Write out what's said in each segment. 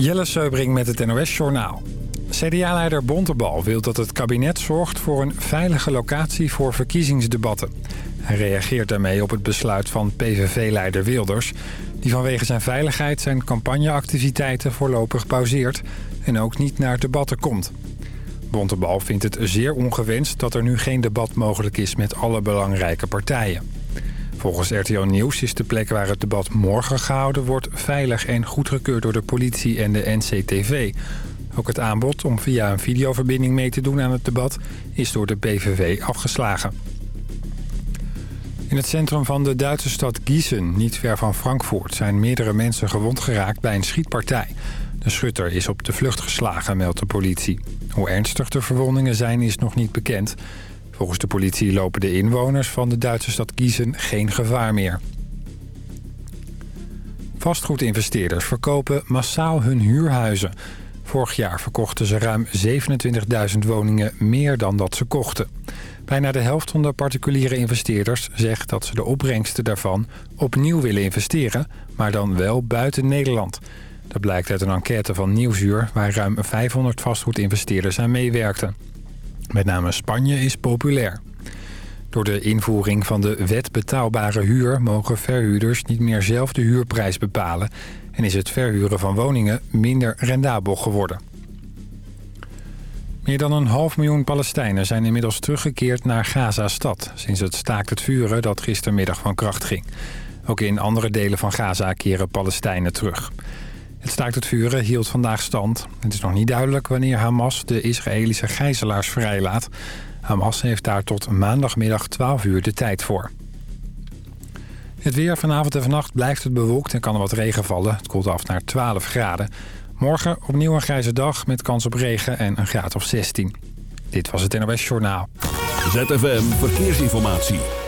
Jelle Seubring met het NOS Journaal. CDA-leider Bontebal wil dat het kabinet zorgt voor een veilige locatie voor verkiezingsdebatten. Hij reageert daarmee op het besluit van PVV-leider Wilders... die vanwege zijn veiligheid zijn campagneactiviteiten voorlopig pauzeert... en ook niet naar debatten komt. Bontebal vindt het zeer ongewenst dat er nu geen debat mogelijk is met alle belangrijke partijen. Volgens RTO Nieuws is de plek waar het debat morgen gehouden wordt... veilig en goedgekeurd door de politie en de NCTV. Ook het aanbod om via een videoverbinding mee te doen aan het debat... is door de PVV afgeslagen. In het centrum van de Duitse stad Gießen, niet ver van Frankfurt... zijn meerdere mensen gewond geraakt bij een schietpartij. De schutter is op de vlucht geslagen, meldt de politie. Hoe ernstig de verwondingen zijn is nog niet bekend... Volgens de politie lopen de inwoners van de Duitse stad Gießen geen gevaar meer. Vastgoedinvesteerders verkopen massaal hun huurhuizen. Vorig jaar verkochten ze ruim 27.000 woningen meer dan dat ze kochten. Bijna de helft van de particuliere investeerders zegt dat ze de opbrengsten daarvan opnieuw willen investeren, maar dan wel buiten Nederland. Dat blijkt uit een enquête van Nieuwsuur waar ruim 500 vastgoedinvesteerders aan meewerkten. Met name Spanje is populair. Door de invoering van de wet betaalbare huur... mogen verhuurders niet meer zelf de huurprijs bepalen... en is het verhuren van woningen minder rendabel geworden. Meer dan een half miljoen Palestijnen zijn inmiddels teruggekeerd naar Gaza-stad... sinds het staakt het vuren dat gistermiddag van kracht ging. Ook in andere delen van Gaza keren Palestijnen terug... Het staakt het vuren hield vandaag stand. Het is nog niet duidelijk wanneer Hamas de Israëlische gijzelaars vrijlaat. Hamas heeft daar tot maandagmiddag 12 uur de tijd voor. Het weer vanavond en vannacht blijft het bewolkt en kan er wat regen vallen. Het koelt af naar 12 graden. Morgen opnieuw een grijze dag met kans op regen en een graad of 16. Dit was het NOS Journaal. ZFM Verkeersinformatie.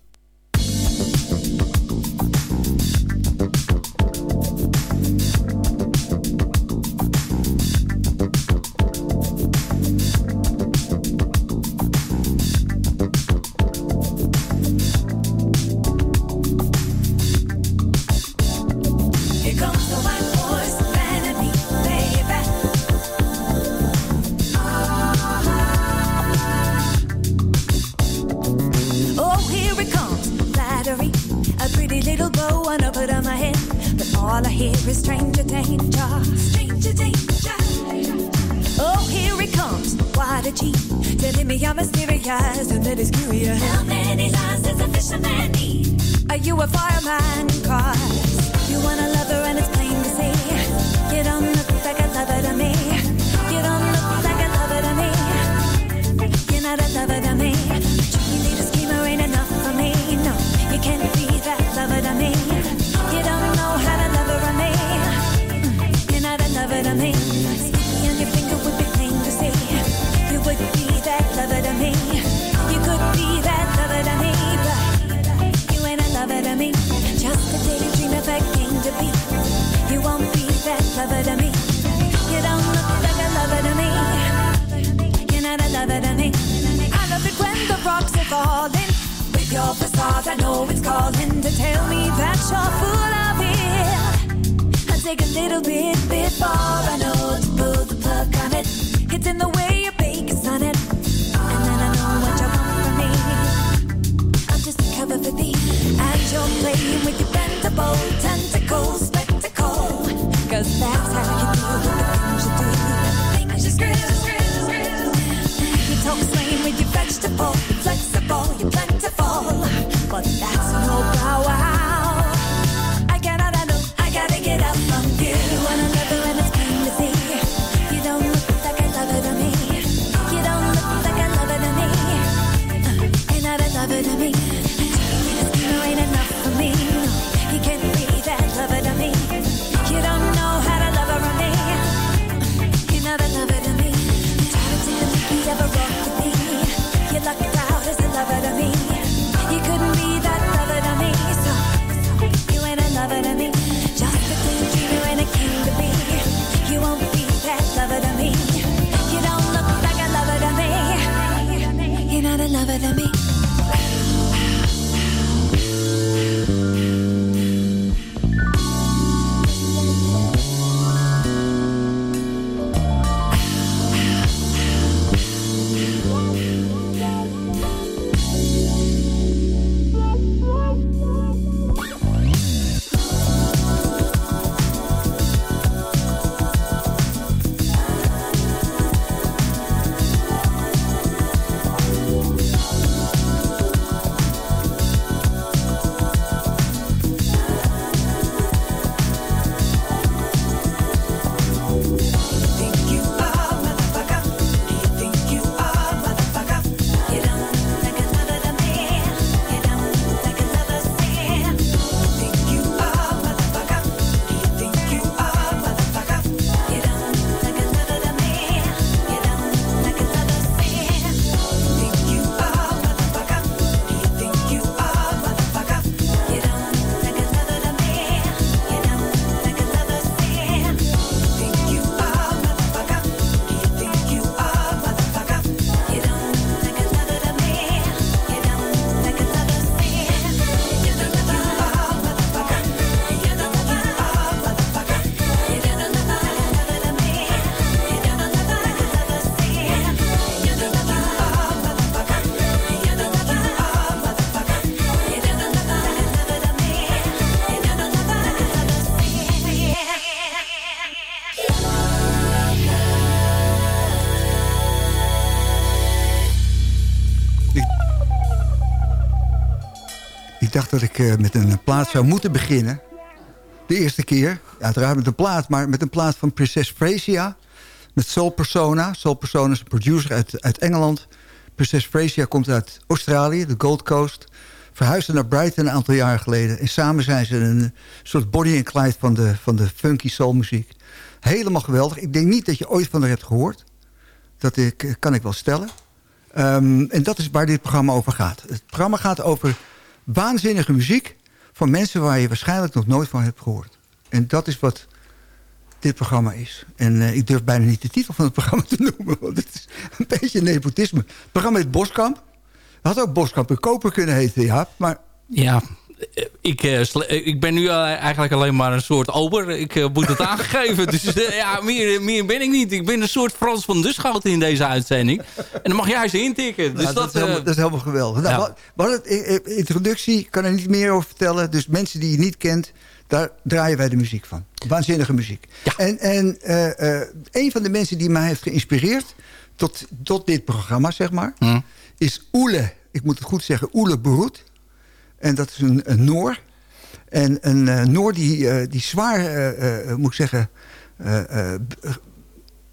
But all I hear is stranger danger. Stranger danger. Oh, here it comes, what a cheat. Telling me I'm mysterious and that is curious. How many lives does a fisherman need? Are you a fireman? Cause you want a lover and it's plain to see. You don't look like a lover to me. You don't look like a lover to me. You're not a lover to me. The stars, I know it's calling to tell me that you're full of it. I take a little bit before I ik dacht dat ik uh, met een plaat zou moeten beginnen. De eerste keer. Uiteraard met een plaat, maar met een plaat van Princess Frasia. Met Soul Persona. Soul Persona is een producer uit, uit Engeland. Princess Frasia komt uit Australië, de Gold Coast. Verhuisde naar Brighton een aantal jaar geleden. En samen zijn ze een soort body and Clyde van de, van de funky soulmuziek. Helemaal geweldig. Ik denk niet dat je ooit van haar hebt gehoord. Dat ik, kan ik wel stellen. Um, en dat is waar dit programma over gaat. Het programma gaat over waanzinnige muziek... van mensen waar je waarschijnlijk nog nooit van hebt gehoord. En dat is wat dit programma is. En uh, ik durf bijna niet de titel van het programma te noemen... want het is een beetje nepotisme. Het programma heet Boskamp. Het had ook Boskamp en Koper kunnen heten, ja. Maar ja, ik, uh, ik ben nu uh, eigenlijk alleen maar een soort ober. Ik moet het aangegeven. Dus ja, meer, meer ben ik niet. Ik ben een soort Frans van Duschouten in deze uitzending. En dan mag jij ze intikken. Dus nou, dat, dat, is helemaal, dat, is helemaal, geweldig. Nou, ja. Wat, het, introductie, kan er niet meer over vertellen. Dus mensen die je niet kent, daar draaien wij de muziek van. Waanzinnige muziek. Ja. En, en een van de mensen die mij heeft geïnspireerd... tot, tot dit programma, zeg maar... Hm. is Oele, ik moet het goed zeggen, Oele Beroet... En dat is een, een Noor. En een uh, Noor die, uh, die zwaar, uh, moet ik zeggen...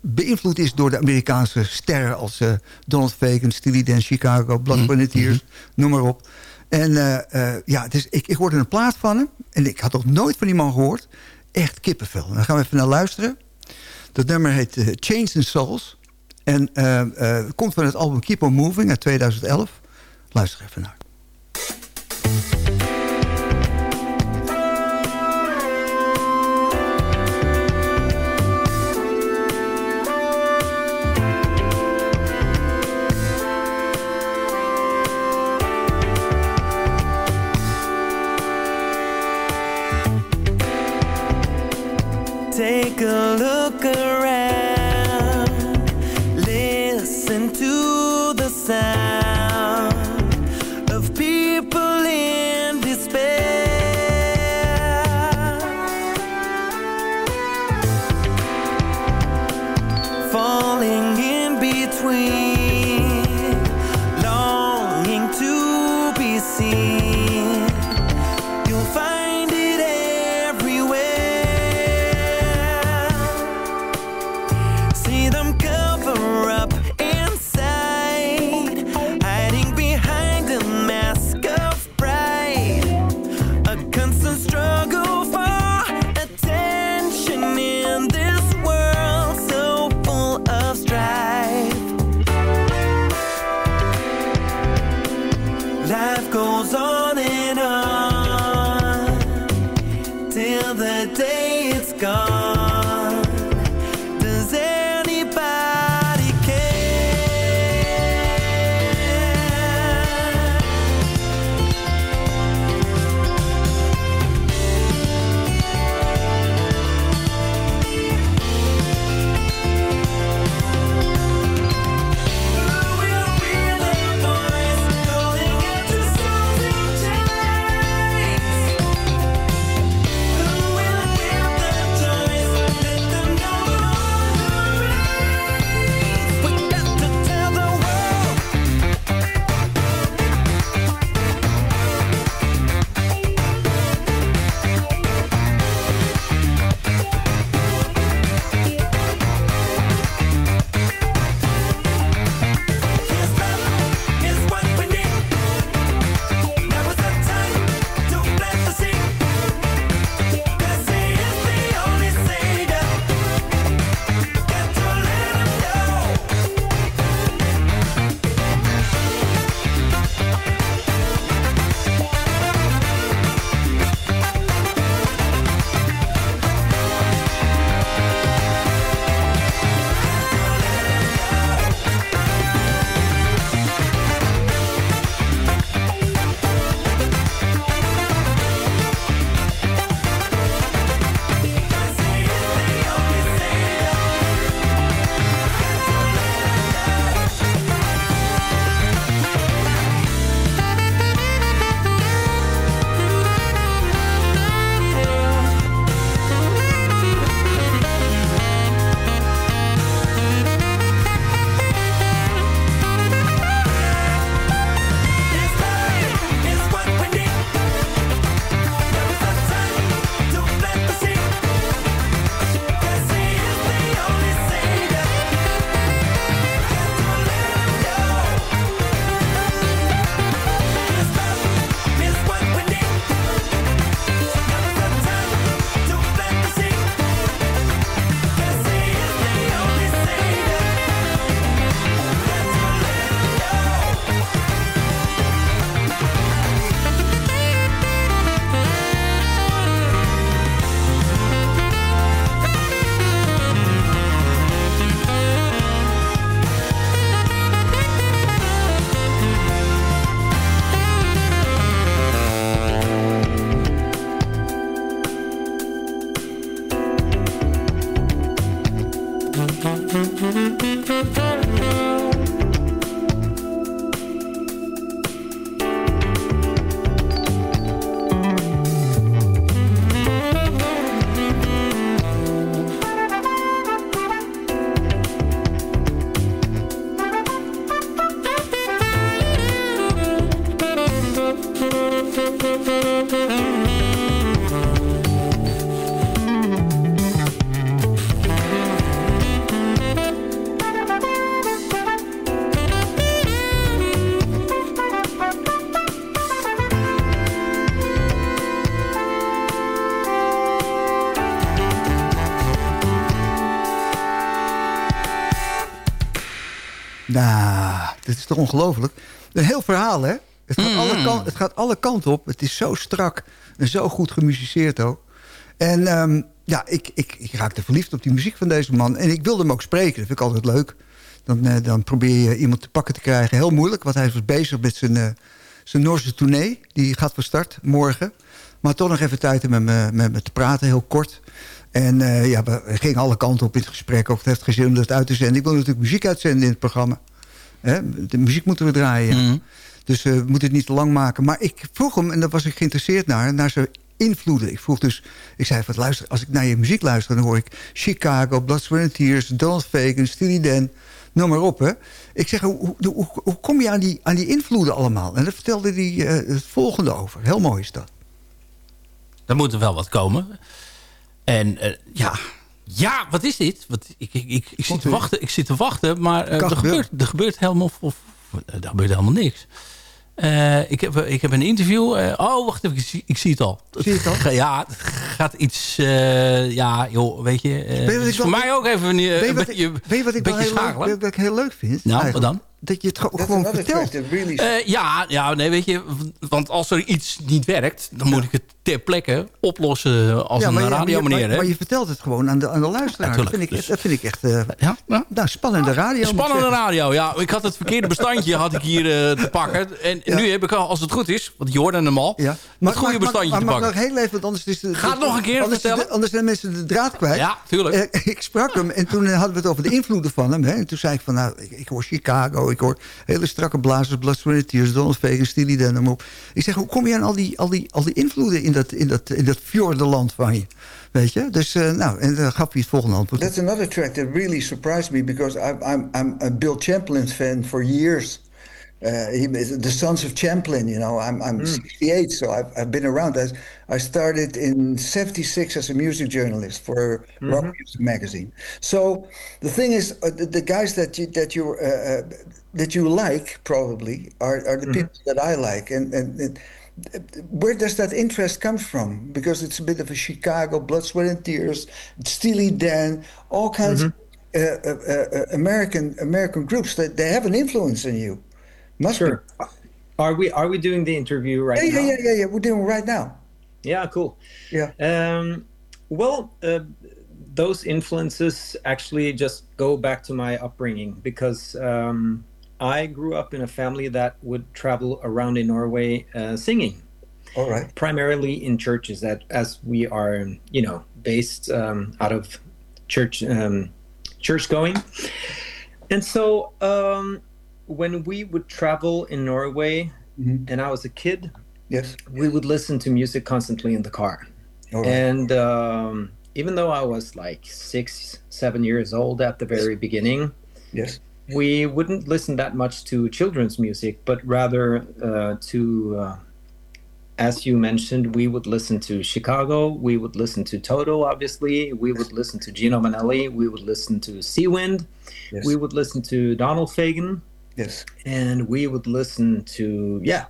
beïnvloed is door de Amerikaanse sterren... als Donald Fagan, Steely Dan, Chicago, Blood, mm -hmm. noem maar op. En ja, dus ik, ik hoorde een plaat van hem. En ik had ook nooit van die man gehoord. Echt kippenvel. En daar gaan we even naar luisteren. Dat nummer heet Chains and Souls. En komt van het album Keep On Moving uit 2011. Luister even naar. Toch ongelooflijk. Een heel verhaal, hè? Het gaat, alle kan, het gaat alle kanten op. Het is zo strak en zo goed gemusiceerd ook. En ehm, ja, ik, ik, ik raakte verliefd op die muziek van deze man. En ik wilde hem ook spreken. Dat vind ik altijd leuk. Dan, eh, dan probeer je iemand te pakken te krijgen. Heel moeilijk, want hij was bezig met zijn, eh, zijn Noorse tournee. Die gaat van start morgen. Maar toch nog even tijd om met me, met me te praten, heel kort. En eh, ja, we gingen alle kanten op in het gesprek. Ook het heeft geen zin om dat uit te zenden. Ik wil natuurlijk muziek uitzenden in het programma. Hè? De muziek moeten we draaien. ja. Mhm. Dus eh, we moeten het niet te lang maken. Maar ik vroeg hem, en daar was ik geïnteresseerd naar... naar zijn invloeden. Ik vroeg dus, ik zei van luister, als ik naar je muziek luister... dan hoor ik Chicago, Blood, Sweat and Tears, Donald Fagan, Steely Dan... noem maar op, hè. Ik zeg, hoe, hoe, hoe, hoe kom je aan die, aan die invloeden allemaal? En daar vertelde hij eh, het volgende over. Heel mooi is dat. Er moet er wel wat komen. En eh, ja... Ja, wat is dit? Wat, ik, ik, ik, ik, zit te wachten, ik zit te wachten, maar eh, Kan er, gebeurt, er gebeurt helemaal... Of, er gebeurt helemaal niks. Eh, ik, heb, ik heb een interview. eh, oh, wacht even, ik zie, ik zie het al. Zie je het al? Ja, het gaat iets... eh, ja, joh, weet je... eh, Weet je wat het ik is voor mij ook even een, Weet je een wat, beetje, ik, weet je wat ik beetje heel leuk, wat ik heel leuk vind? Nou, wat dan? Dat je het gewoon- gewoon vertelt. Eh, ja, ja, nee, weet je, want als er iets niet werkt, dan moet ik het ter plekke oplossen als Ja, een maar radio maar, meneer. maar, maar je vertelt het gewoon aan de, aan de luisteraar. dat, vind ik, dus- dat vind ik echt eh, ja, ja. nou, spannende radio. moet ik Spannende radio, ja. Ik had het verkeerde bestandje had ik hier eh, te pakken. En Ja. nu heb ik al, als het goed is, want je hoorde hem al, Ja. het Maar, goede maar, bestandje maar, te maar, pakken. nog heel even, want anders is de, Ga het nog een keer anders, vertellen. de- anders zijn mensen de draad kwijt. Ja, tuurlijk. Ik sprak hem en toen hadden we het over de invloeden van hem. Hè. En toen zei ik van, nou, ik, ik hoor Chicago, ik hoor hele strakke blazers, Blood, Tears, Donald Fagan, Steely Dan, op. Ik zeg, hoe kom je aan al die, al die, al die invloeden in dat, in dat, in dat fjordenland van je? Weet je? Dus, eh, nou, en dan gaf hij het volgende antwoord. That's another track that really surprised me because I'm I'm I'm a Bill Champlin fan for years. Uh, he, the Sons of Champlin, you know. I'm I'm 68, so I've I've been around. I, I started in '76 as a music journalist for Rock Music magazine. So the thing is, uh, the, the guys that you that you uh, uh, that you like probably are are the people that I like, and and. and where does that interest come from? Because it's a bit of a Chicago blood, sweat, and tears, Steely Dan, all kinds of uh, uh, uh, American American groups that they have an influence in you. Must Sure. be. Are we are we doing the interview right Yeah, now? yeah, yeah, yeah, yeah. We're doing it right now. Yeah, cool. Yeah. Um, well, uh, those influences actually just go back to my upbringing because um, I grew up in a family that would travel around in Norway uh, singing, All right. primarily in churches. That as we are, you know, based um, out of church um, church going, and so um, when we would travel in Norway, Mhm. and I was a kid, Yes. we would listen to music constantly in the car. Right. And um, even though I was like six, seven years old at the very beginning, yes. We wouldn't listen that much to children's music, but rather uh, to, uh, as you mentioned, we would listen to Chicago, we would listen to Toto, obviously, we would listen to Gino Manelli, we would listen to Seawind, Yes. we would listen to Donald Fagen, yes. and we would listen to yeah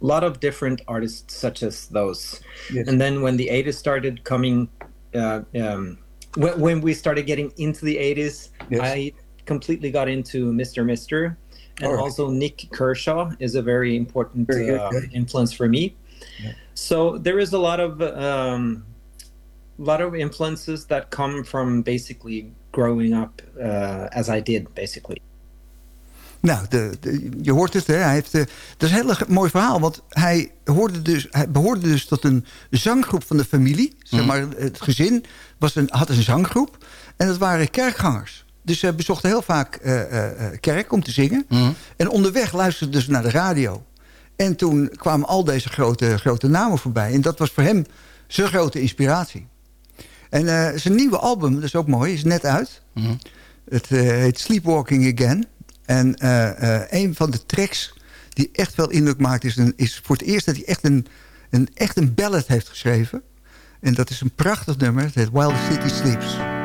a lot of different artists such as those Yes. and then when the 80s started coming uh, um, when, when we started getting into the 80s Yes. i completely got into mr mister and right. also nick kershaw is a very important Very good, uh, influence for me so there is a lot of um, lot of influences that come from basically growing up uh, as i did basically Nou, de, de- je hoort het, hè? Hij heeft, eh, dat is een heel mooi verhaal. Want hij, hoorde dus, hij behoorde dus tot een zanggroep van de familie. Zeg maar, het gezin was een, had een zanggroep. En dat waren kerkgangers. Dus ze bezochten heel vaak eh, eh, eh, kerk om te zingen. Mhm. En onderweg luisterden ze naar de radio. En toen kwamen al deze grote, grote namen voorbij. En dat was voor hem zijn grote inspiratie. En zijn nieuwe album, dat is ook mooi, is net uit. Mhm. Het uh, heet Sleepwalking Again. En een van de tracks die echt wel indruk maakt... is, een, is voor het eerst dat hij echt een, een, echt een ballad heeft geschreven. En dat is een prachtig nummer. Het heet While City Sleeps.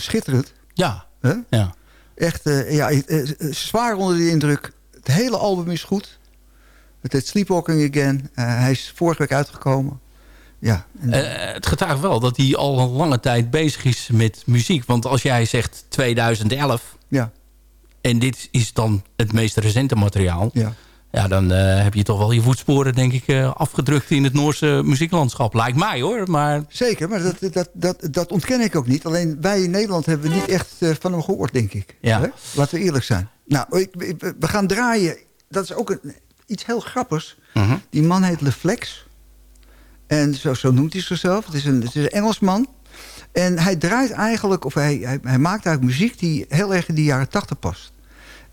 schitterend. Ja. Ja. Echt uh, ja, eh, eh, zwaar onder de indruk. Het hele album is goed. Het Sleepwalking Again. hij is vorige week uitgekomen. Ja. Het getuigt wel dat hij al een lange tijd bezig is met muziek. Want als jij zegt 2011... Ja. En dit is dan het meest recente materiaal. Ja. Ja, dan eh, heb je toch wel je voetsporen, denk ik, eh, afgedrukt in het Noorse muzieklandschap. Lijkt mij hoor, maar Zeker, maar dat, dat, dat, dat ontken ik ook niet. Alleen wij in Nederland hebben niet echt eh, van hem gehoord, denk ik. Ja. Hè? Laten we eerlijk zijn. Nou, ik, ik- we gaan draaien. Dat is ook een, iets heel grappigs. Mhm. Die man heet LeFlex. En zo, zo noemt hij zichzelf. Het is, een, het is een Engelsman. En hij draait eigenlijk, of hij, hij, hij maakt eigenlijk muziek die heel erg in de jaren tachtig past.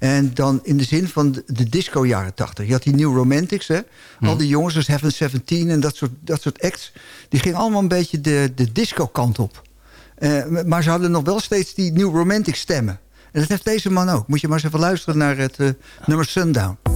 En dan in de zin van de, disco jaren tachtig. Je had die New Romantics, hè. Al die jongens, dus Heaven 17 en dat soort, dat soort acts... die gingen allemaal een beetje de, de disco-kant op. Eh, maar ze hadden nog wel steeds die New Romantic stemmen. En dat heeft deze man ook. Moet je maar eens even luisteren naar het eh, nummer Sundown.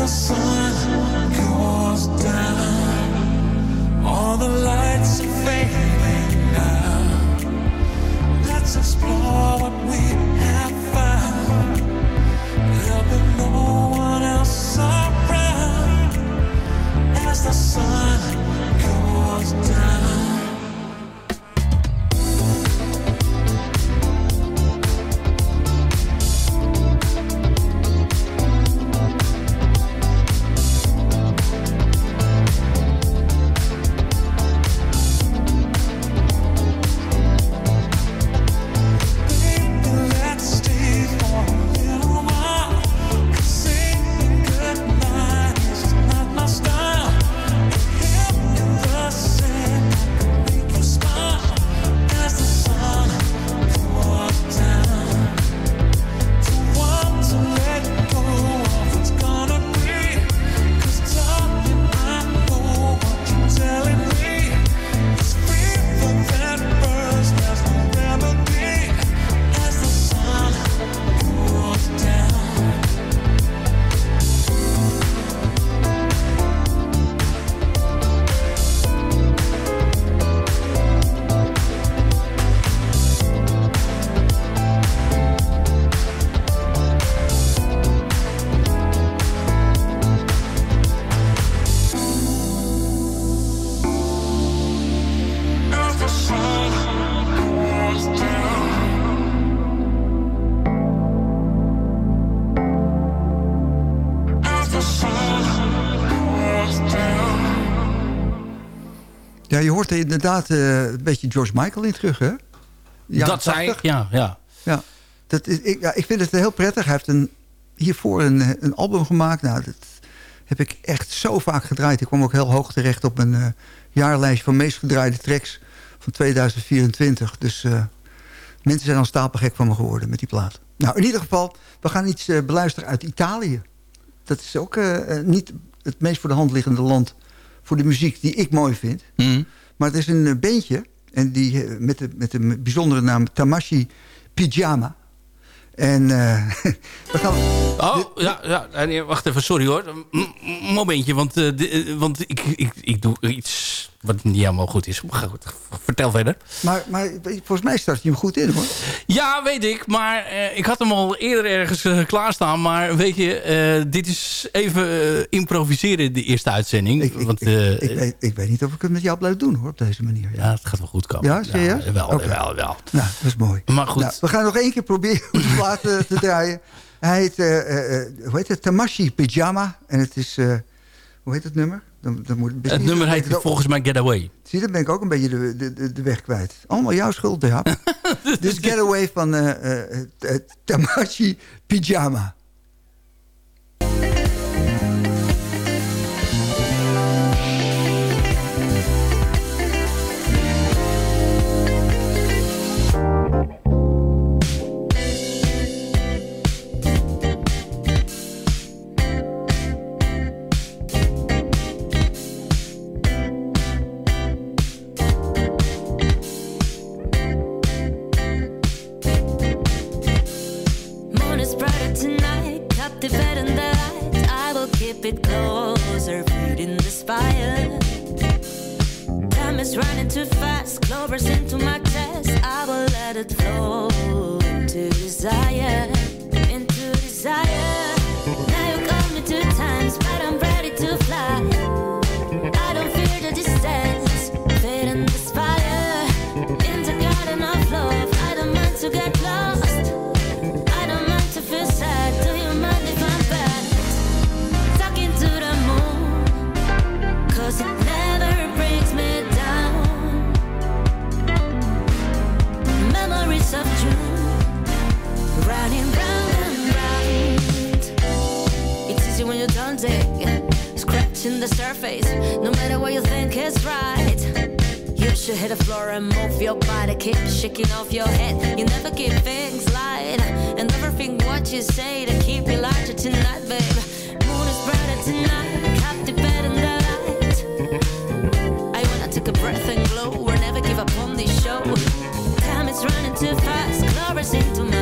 The sun je hoort er inderdaad eh, een beetje George Michael in terug, hè? Ja, dat zei ik, ja. ja. Ja, dat is, ik, ja, ik vind het heel prettig. Hij heeft een, hiervoor een, een album gemaakt. Nou, dat heb ik echt zo vaak gedraaid. Ik kwam ook heel hoog terecht op een eh, jaarlijstje van meest gedraaide tracks van 2024. Dus eh, mensen zijn al stapelgek van me geworden met die plaat. Nou, in ieder geval, we gaan iets beluisteren uit Italië. Dat is ook niet het meest voor de hand liggende land... voor de muziek die ik mooi vind. Mhm. Maar het is een eh, beentje en die, eh, met, de, met de bijzondere naam Tamashi Pyjama. En eh, we gaan... Oh, ja, ja. nee, wacht even, sorry hoor. M- m- momentje, want, de- want ik, ik, ik doe iets wat niet helemaal goed is. Maar goed, vertel verder. Maar, maar volgens mij start je hem goed in, hoor. Ja, weet ik. Maar eh, ik had hem al eerder ergens eh, klaarstaan. Maar weet je, eh, dit is even improviseren, de eerste uitzending. Ik, want, ik, ik, weet, ik weet niet of ik het met jou blijf doen, hoor, op deze manier. Ja, ja, het gaat wel goed komen. Ja, serieus? Ja, wel, wel, wel. Nou, dat is mooi. Maar goed. Nou, we gaan nog één keer proberen om de plaat te draaien. Hij heet, hoe heet het? Tamashi Pyjama. En het is, hoe heet het nummer? Dan, dan moet, het nummer heet Zie volgens mij Getaway. je, dan ben ik ook een beetje de, de, de, weg kwijt. Allemaal jouw schuld, ja. dus Getaway van eh, eh, eh, Tamashi Pyjama. Keep it closer, feeding the fire. Time is running too fast, clovers into my chest. I will let it flow into desire, into desire. Dig, scratching the surface. No matter what you think is right. You should hit the floor and move your body. Keep shaking off your head. You never keep things light. And never think what you say to keep you lighter tonight, babe. Moon is brighter tonight. Captivating the light. I wanna take a breath and glow. We'll never give up on this show. Time is running too fast. Clovers into my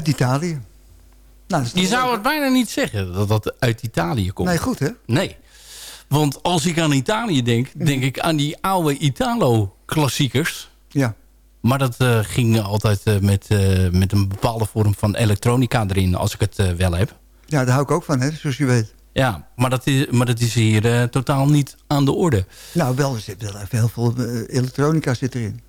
Uit Italië. Nou, Je zou leuk, het bijna niet zeggen dat dat uit Italië komt. Nee, goed hè? Nee. Want als ik aan Italië denk, denk ik aan die oude Italo-klassiekers. Ja. Maar dat eh, ging altijd eh, met, eh, met een bepaalde vorm van elektronica erin, als ik het wel heb. ja, daar hou ik ook van, hè, zoals je weet. Ja, maar dat is, maar dat is hier totaal niet aan de orde. Nou, wel, er zit wel even heel veel elektronica zit erin.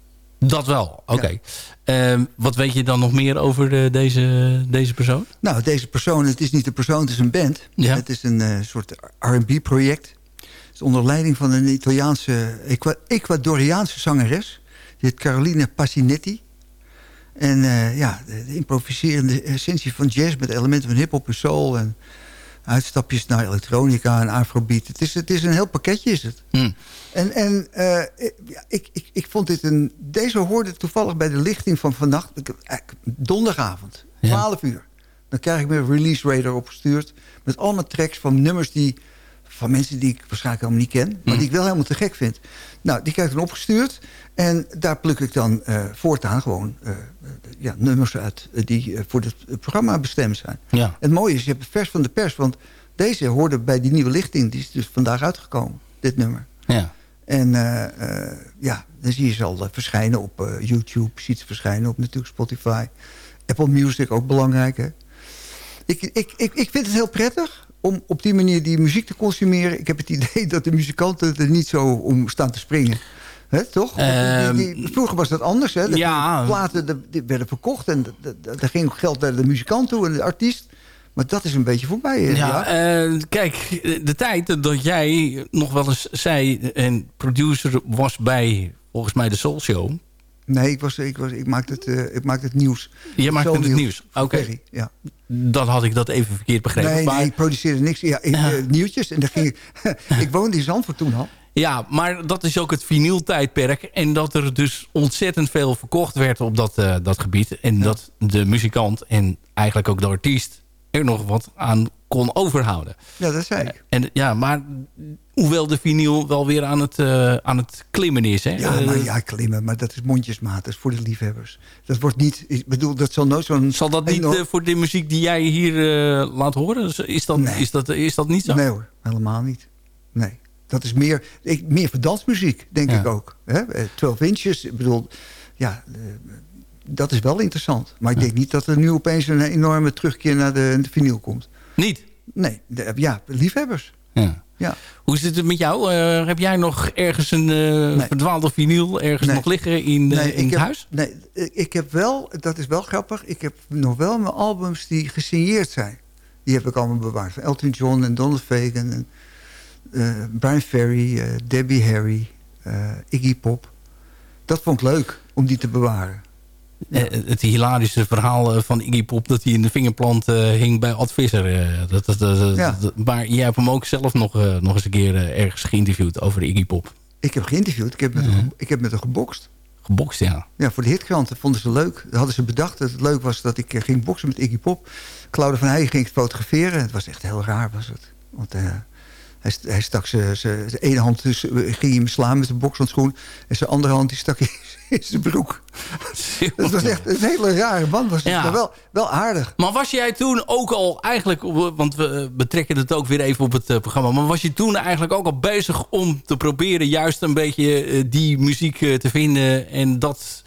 Dat wel, oké. Ehm, wat weet je dan nog meer over eh, deze, deze persoon? Nou, deze persoon, het is niet een persoon, het is een band. Ja. Het is een eh, soort R&B-project. Het is onder leiding van een Italiaanse, Ecuadoriaanse zangeres. Die heet Caroline Passinetti. En eh, ja, de, de improviserende essentie van jazz met elementen van hip-hop en soul. En uitstapjes naar elektronica en afrobeat. Het is, het is een heel pakketje, is het. Hm. En, en eh, ik, ik, ik vond dit een... Deze hoorde toevallig bij de lichting van vannacht. Donderdagavond, Ja. 12 uur. Dan krijg ik mijn release radar opgestuurd. Met allemaal tracks van nummers die... Van mensen die ik waarschijnlijk helemaal niet ken. Maar die ik wel helemaal te gek vind. Nou, die krijg ik dan opgestuurd. En daar pluk ik dan eh, voortaan gewoon eh, ja, nummers uit... eh, die eh, voor het programma bestemd zijn. Ja. Het mooie is, je hebt het vers van de pers. Want deze hoorde bij die nieuwe lichting. Die is dus vandaag uitgekomen. Dit nummer. Ja. En eh, eh, ja, dan zie je ze al eh, verschijnen op eh, YouTube. Ziet ze verschijnen op natuurlijk Spotify. Apple Music, ook belangrijk. Hè? Ik, ik, ik, ik vind het heel prettig om op die manier die muziek te consumeren. Ik heb het idee dat de muzikanten er niet zo om staan te springen. Hè, toch? Ehm, Die- die- vroeger was dat anders. Hè? De ja. platen die werden verkocht en daar ging geld naar de muzikant toe en de artiest. Maar dat is een beetje voorbij. hè? Ja, eh, kijk, de tijd dat jij nog wel eens zei... en producer was bij, volgens mij, de Soul Show... Nee, ik, was, ik, was, ik, maakte het, eh, ik maakte het nieuws. Je maakte het nieuws. Oké. Ja. Dan had ik dat even verkeerd begrepen. Nee, maar, nee, ik produceerde niks. Ja, ik, Ja. eh, nieuwtjes. En dan ging ik, ik woonde in Zandvoort toen al. Ja, maar dat is ook het vinyltijdperk. En dat er dus ontzettend veel verkocht werd op dat, eh, dat gebied. En dat de muzikant en eigenlijk ook de artiest... er nog wat aan kon overhouden. Ja, dat zei ik. En, ja, maar hoewel de vinyl wel weer aan het, eh, aan het klimmen is. Hè? Ja, Eh, maar ja, klimmen. Maar dat is mondjesmaat. Dat is voor de liefhebbers. Dat wordt niet... Ik bedoel, dat zal nooit zo'n... Zal dat niet eh, voor de muziek die jij hier laat horen? Is dat, Nee. is, dat, is dat niet zo? Nee hoor, helemaal niet. Nee. Dat is meer, ik, meer voor dansmuziek, denk Ja. ik ook. Hè? Eh, 12 inches, ik bedoel... Ja, dat is wel interessant. Maar ik denk niet dat er nu opeens een enorme terugkeer naar de, de vinyl komt. Niet? Nee, de- ja, liefhebbers. Ja. Ja. Hoe zit het met jou? Eh, heb jij nog ergens een Nee. verdwaalde vinyl ergens Nee. nog liggen in, eh, in ik het heb, huis? Nee, ik heb wel, dat is wel grappig... ik heb nog wel mijn albums die gesigneerd zijn. Die heb ik allemaal bewaard. Van Elton John en Donald Fagan... En, Brian Ferry, Debbie Harry, Iggy Pop. Dat vond ik leuk om die te bewaren. Eh, het hilarische verhaal eh, van Iggy Pop... dat hij in de vingerplant eh, hing bij Ad Visser. eh, dat, dat, dat, Ja. dat- maar jij hebt hem ook zelf nog, nog eens een keer ergens geïnterviewd over Iggy Pop. Ik heb geïnterviewd, ik heb met, hem, ik heb met hem gebokst. Gebokst, ja. Ja, voor de hitkrant. Vonden ze leuk. Dat hadden ze bedacht dat het leuk was dat ik ging boksen met Iggy Pop. Claude van Heijen ging fotograferen. Het was echt heel raar, was het. Want hij, hij stak zijn ene hand... Dus, ging hij hem slaan met zijn bokshandschoen. En zijn andere hand die stak hij in zijn broek. Het was echt een hele rare man. Was het, Ja. Maar wel, wel aardig. Maar was jij toen ook al eigenlijk... want we eh, betrekken het ook weer even op het eh, programma... maar was je toen eigenlijk ook al bezig om te proberen... juist een beetje eh, die muziek eh, te vinden... en dat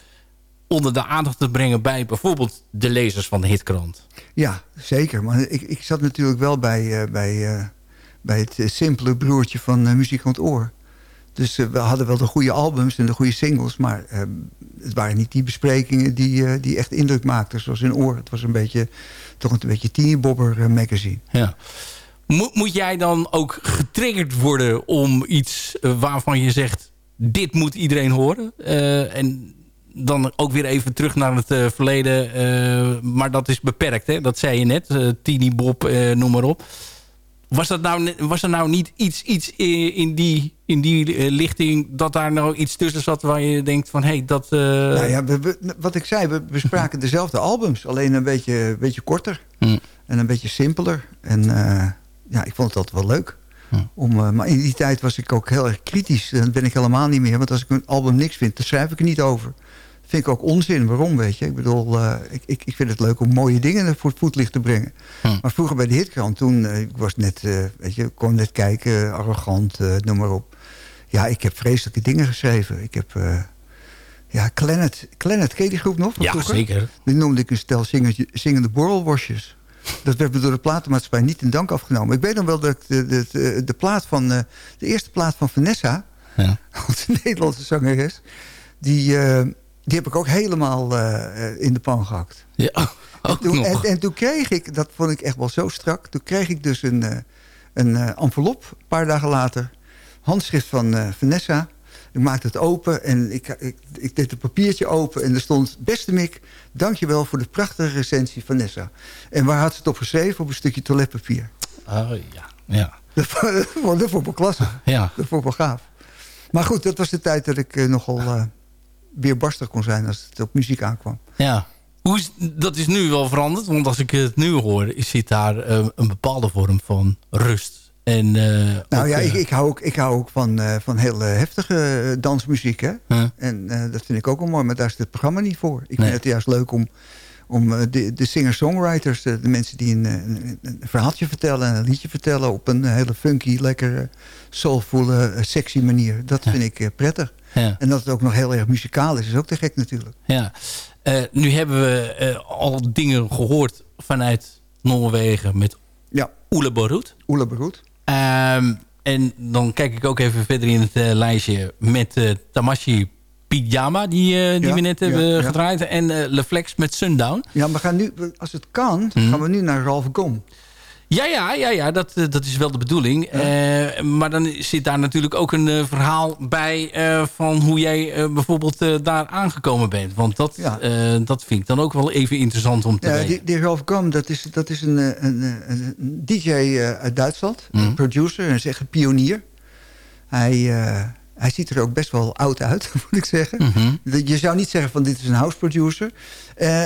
onder de aandacht te brengen bij bijvoorbeeld de lezers van de hitkrant? Ja, zeker. Maar ik, ik zat natuurlijk wel bij, eh, bij, eh, bij het eh, simpele broertje van eh, Muziek aan het Oor. Dus eh, we hadden wel de goede albums en de goede singles... maar eh, het waren niet die besprekingen die, die echt indruk maakten... zoals in Oor. Het was een beetje, toch een beetje teeny-bobber eh, magazine. Ja. Moet, moet jij dan ook getriggerd worden om iets waarvan je zegt... dit moet iedereen horen? En dan ook weer even terug naar het verleden. maar dat is beperkt, hè? dat zei je net. eh, noem maar op. Was, dat nou, was er nou niet iets, iets in, die, in die eh, lichting... dat daar nou iets tussen zat waar je denkt van... hé, hey, dat... eh, Nou ja, we- we- wat ik zei, we bespraken dezelfde albums. Alleen een beetje, beetje korter. Hm. En een beetje simpeler. En eh, ja, ik vond het altijd wel leuk. Hm. Om, maar in die tijd was ik ook heel erg kritisch. Dan ben ik helemaal niet meer. Want als ik een album niks vind, dan schrijf ik er niet over. Vind ik ook onzin. Waarom, weet je? Ik bedoel, eh, ik, ik, ik vind het leuk om mooie dingen voor het voetlicht te brengen. Hm. Maar vroeger bij de hitkrant, toen, eh, ik was net, eh, weet je, ik kon net kijken, arrogant, noem maar op. Ja, ik heb vreselijke dingen geschreven. Ik heb, ja, Planet, ken je die groep nog? Ja, vroeger? zeker. Die noemde ik een stel zingende, zingende borrelworstjes. Dat werd me door de platenmaatschappij niet in dank afgenomen. Ik weet nog wel dat ik de, de, de, de plaat van, de eerste plaat van Vanessa... Ja. onze Nederlandse zangeres... die, die heb ik ook helemaal eh, in de pan gehakt. Ja, ook Toen, nog. en, en toen kreeg ik, dat vond ik echt wel zo strak... toen kreeg ik dus een, eh, een eh, envelop, een paar dagen later... handschrift van Vanessa... Ik maakte het open en ik, ik, ik deed het papiertje open... en er stond, beste Mick, dankjewel voor de prachtige recensie van Nessa. En waar had ze het op geschreven? Op een stukje toiletpapier. Oh, ja, ja, Dat vond dat vond ik wel klasse. ja. Dat vond ik wel gaaf. Maar goed, dat was de tijd dat ik nogal weerbarstig kon zijn... als het op muziek aankwam. ja. Hoe is, dat is nu wel veranderd, want als ik het nu hoor... zit daar eh, een bepaalde vorm van rust. En, eh, Nou ook, ja, eh, ik, ik, hou ook, ik hou ook van, van heel heftige dansmuziek. Hè? huh? En dat vind ik ook wel mooi, maar daar is het programma niet voor. Ik Nee. vind het juist leuk om, om de, de singer-songwriters... de mensen die een, een, een verhaaltje vertellen... en een liedje vertellen op een hele funky, lekker soulvolle, sexy manier. Dat vind ik prettig. Ja. En dat het ook nog heel erg muzikaal is, is ook te gek natuurlijk. Ja. Eh, nu hebben we eh, al dingen gehoord vanuit Noorwegen met Ja, Oele. Oele. Ehm, en dan kijk ik ook even verder in het eh, lijstje met Tamashi Pyjama, die, die Ja, we net ja, hebben ja. gedraaid. En eh Leflex met Sundown. Ja, we gaan nu, als het kan, Mhm. gaan we nu naar Ralph Gom. Ja, ja, ja, ja dat, eh, dat is wel de bedoeling. Eh, maar dan zit daar natuurlijk ook een eh, verhaal bij... van hoe jij bijvoorbeeld daar aangekomen bent. Want dat, Ja. dat vind ik dan ook wel even interessant om te Ja, weten. die, die Ralph Gom, dat is, dat is een, een, een, DJ uit Duitsland. Mhm. Een producer, en is echt een pionier. Hij, hij ziet er ook best wel oud uit, moet ik zeggen. Mhm. Je zou niet zeggen van dit is een house producer.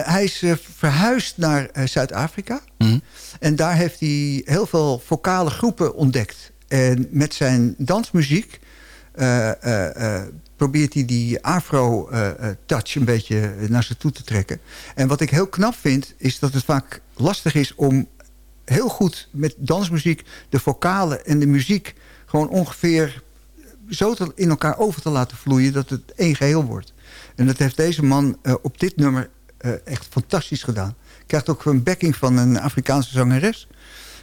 Hij is verhuisd naar Zuid-Afrika. Mhm. En daar heeft hij heel veel vocale groepen ontdekt. En met zijn dansmuziek eh, eh, eh, probeert hij die afro-touch een beetje naar zich toe te trekken. En wat ik heel knap vind, is dat het vaak lastig is om heel goed met dansmuziek... de vocalen en de muziek gewoon ongeveer zo in elkaar over te laten vloeien... dat het één geheel wordt. En dat heeft deze man op dit nummer echt fantastisch gedaan. Krijgt ook een backing van een Afrikaanse zangeres.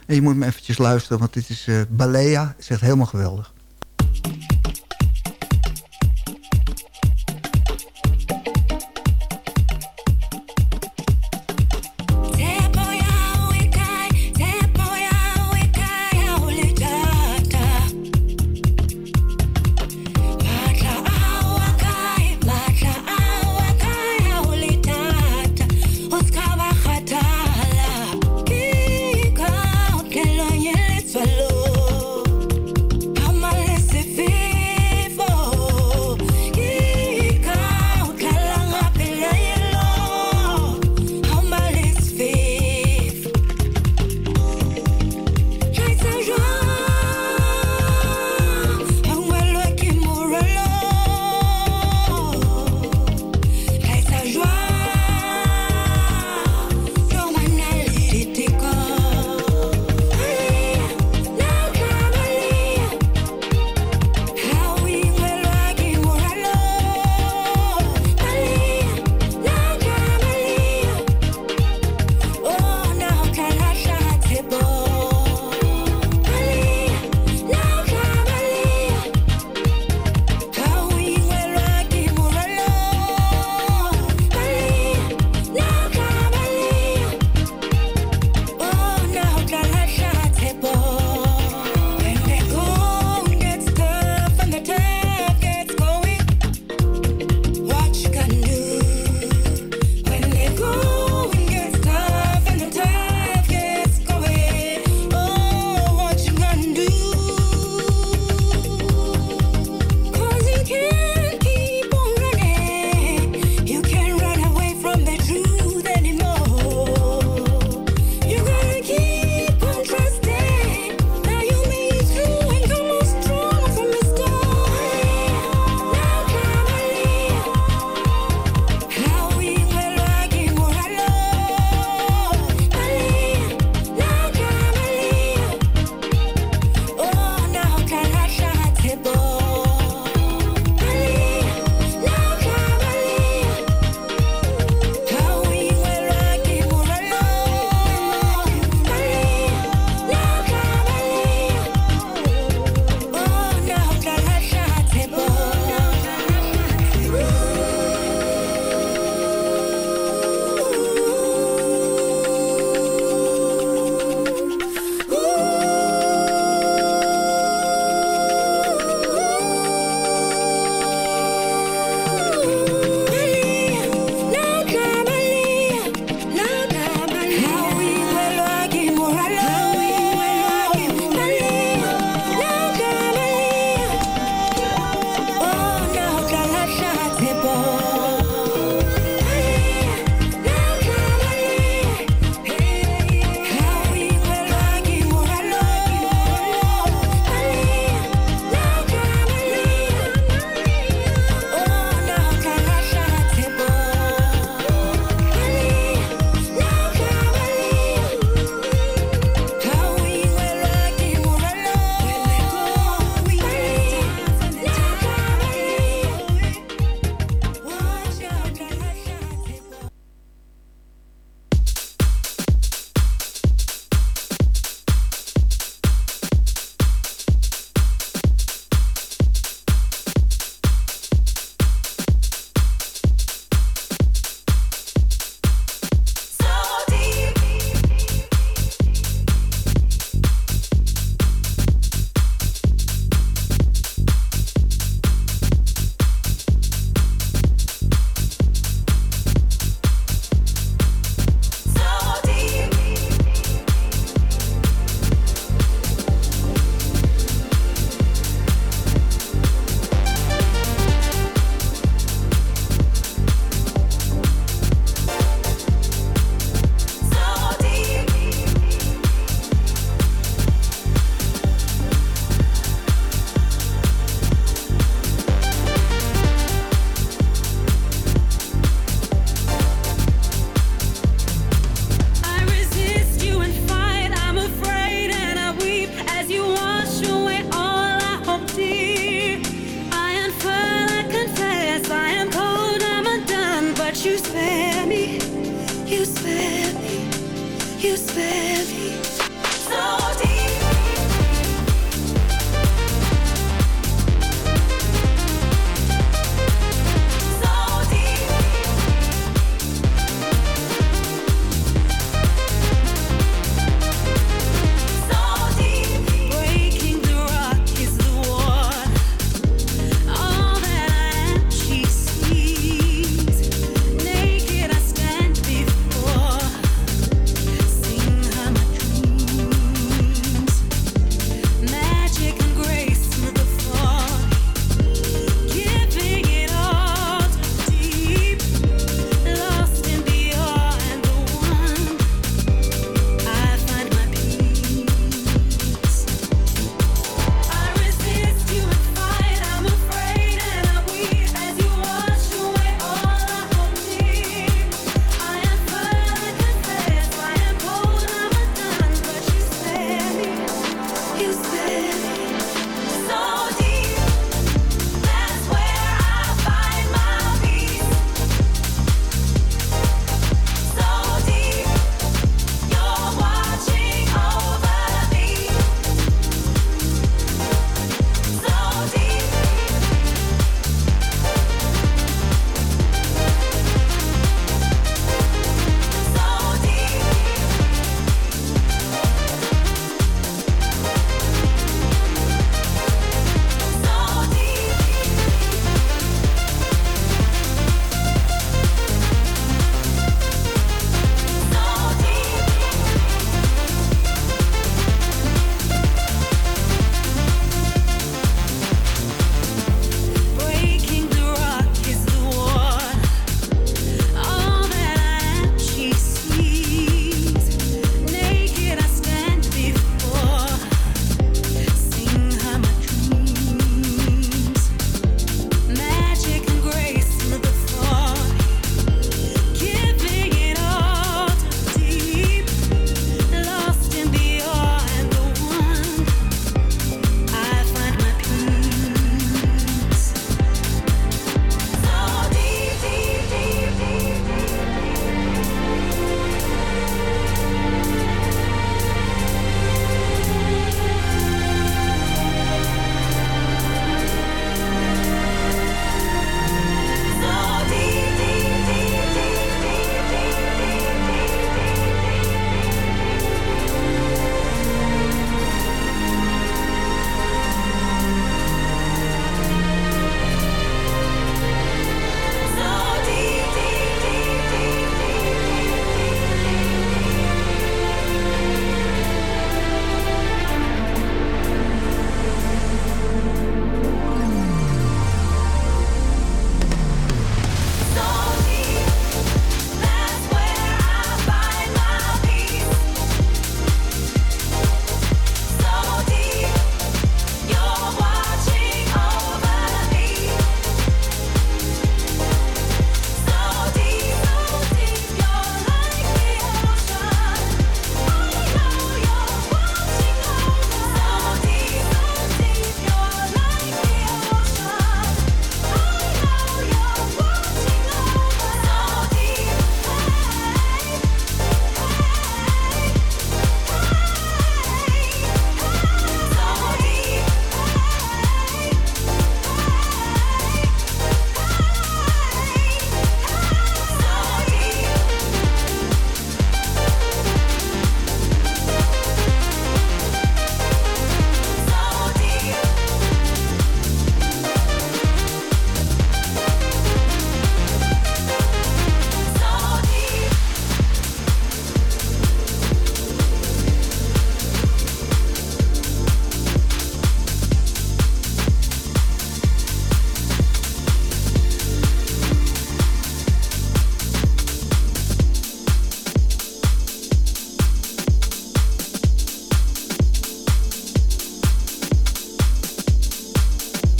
En je moet me eventjes luisteren, want dit is eh Balea. Het is echt helemaal geweldig.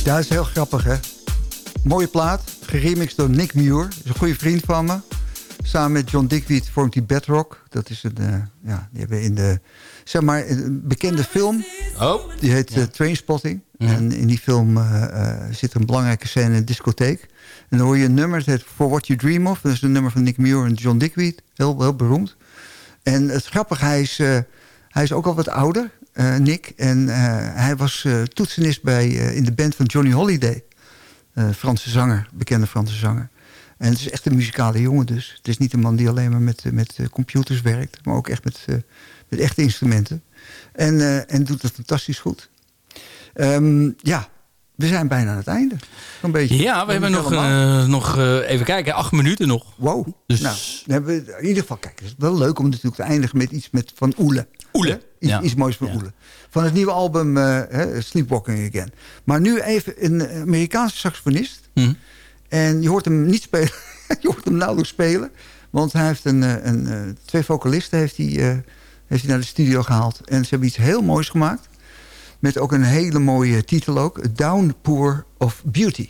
Ja, dat is heel grappig, hè. Mooie plaat, geremixed door Nick Muir. is een goede vriend van me. Samen met John Dickweed vormt hij Bedrock. Dat is een, eh, ja, die hebben in de, zeg maar, een bekende film. Oh. Die heet eh, Trainspotting. En in die film eh, zit een belangrijke scène in een discotheek. En dan hoor je een nummer, het heet For What You Dream Of. Dat is een nummer van Nick Muir en John Dickweed. Heel, heel beroemd. En het grappige, hij is, hij is ook al wat ouder, Nick. En eh, hij was eh, toetsenist bij, eh, in de band van Johnny Holiday. Eh, Franse zanger, bekende Franse zanger. En het is echt een muzikale jongen dus. Het is niet een man die alleen maar met, eh, met eh, computers werkt... maar ook echt met, eh, met echte instrumenten. En, eh, en doet het fantastisch goed. Ehm, ja, we zijn bijna aan het einde. Een beetje. Ja, we hebben nog, eh, nog eh, even kijken, acht minuten nog. Wow. Dus- Nou, dan hebben we in ieder geval, kijk, het is wel leuk om natuurlijk te eindigen met iets met Van Oele. Oele? Iets, ja. iets moois van. Oele. Van het nieuwe album eh, Sleepwalking Again. Maar nu even een Amerikaanse saxofonist. Hm. En je hoort hem niet spelen. je hoort hem nauwelijks spelen. Want hij heeft een, eh, een, eh, twee vocalisten heeft hij, heeft hij naar de studio gehaald. En ze hebben iets heel moois gemaakt. Met ook een hele mooie titel ook. Downpour of Beauty.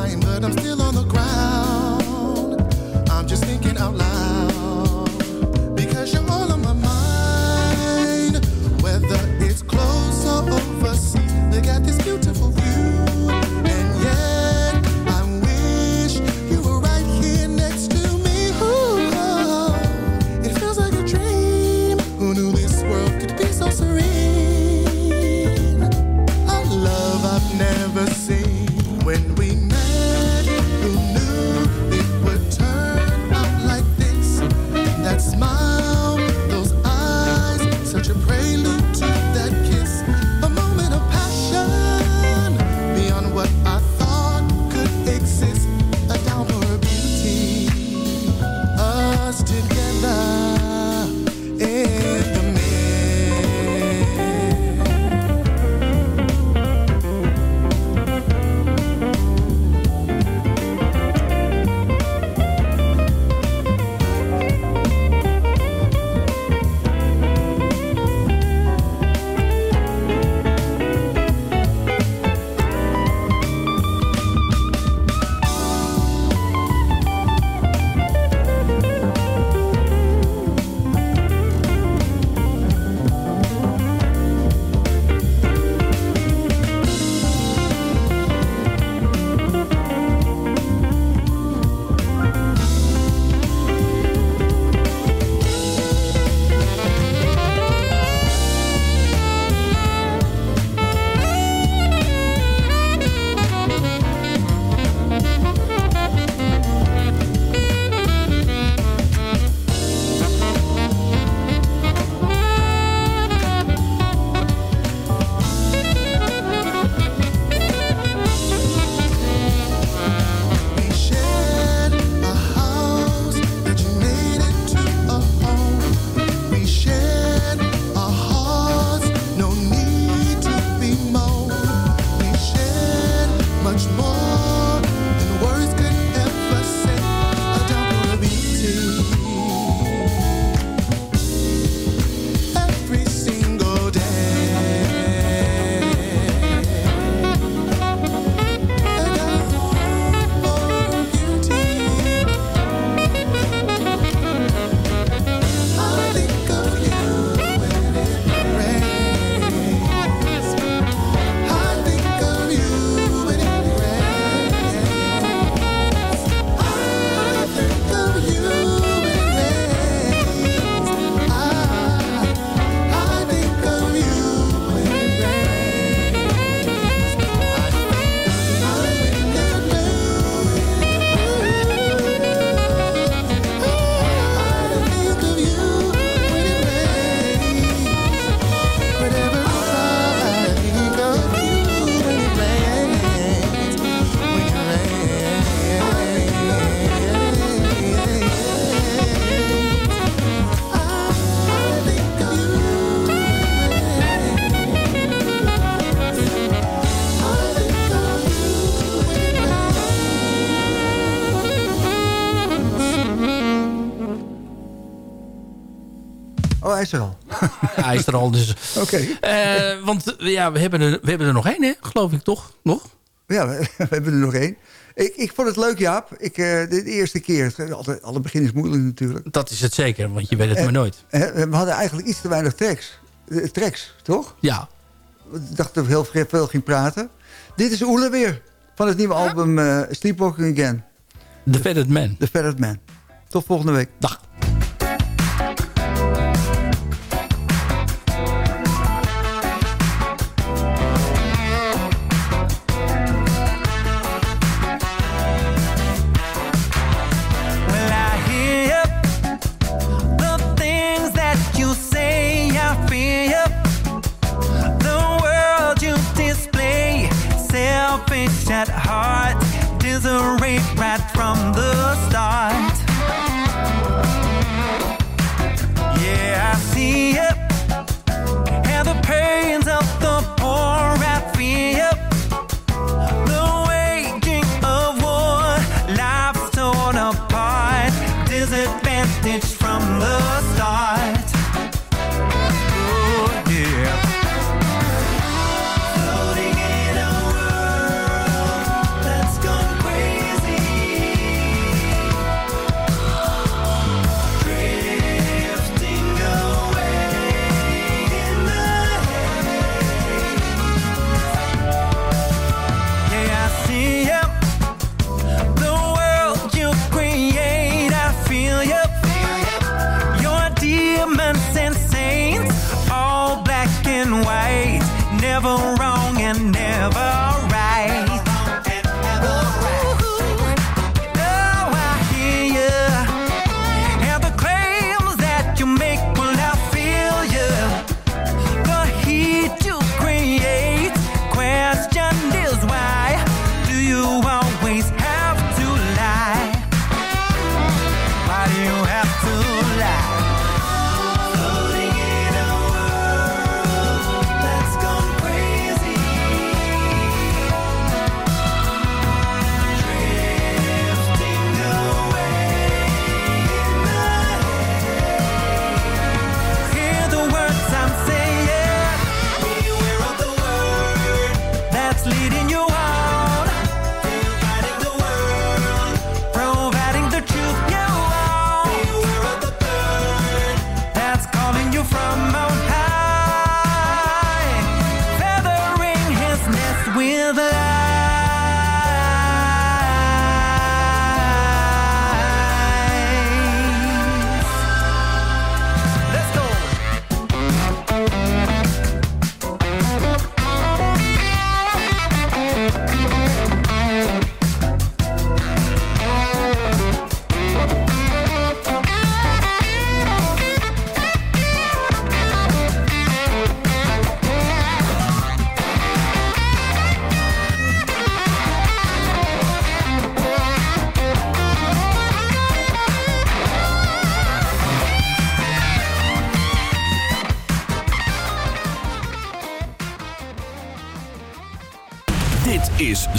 but I'm still is er al, dus... Oké. Eh, want eh, ja, we hebben, er, we hebben er nog één, hè? Geloof ik toch? Nog? Ja, we, we hebben er nog één. Ik, ik vond het leuk, Jaap. Ik, eh, de, eerste keer. Altijd, alle begin is moeilijk natuurlijk. Dat is het zeker, want je weet het Eh, maar nooit. Eh, We hadden eigenlijk iets te weinig tracks. Eh, tracks, toch? Ja. Ik dacht dat we heel veel- ging praten. Dit is Oele weer. Van het nieuwe album eh, Sleepwalking Again. The Fettered Man. The Fettered Man. Tot volgende week. Dag.